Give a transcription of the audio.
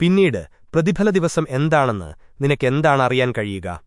പിന്നീട് പ്രതിഫല ദിവസം എന്താണെന്ന് നിനക്കെന്താണ് അറിയാൻ കഴിയുക?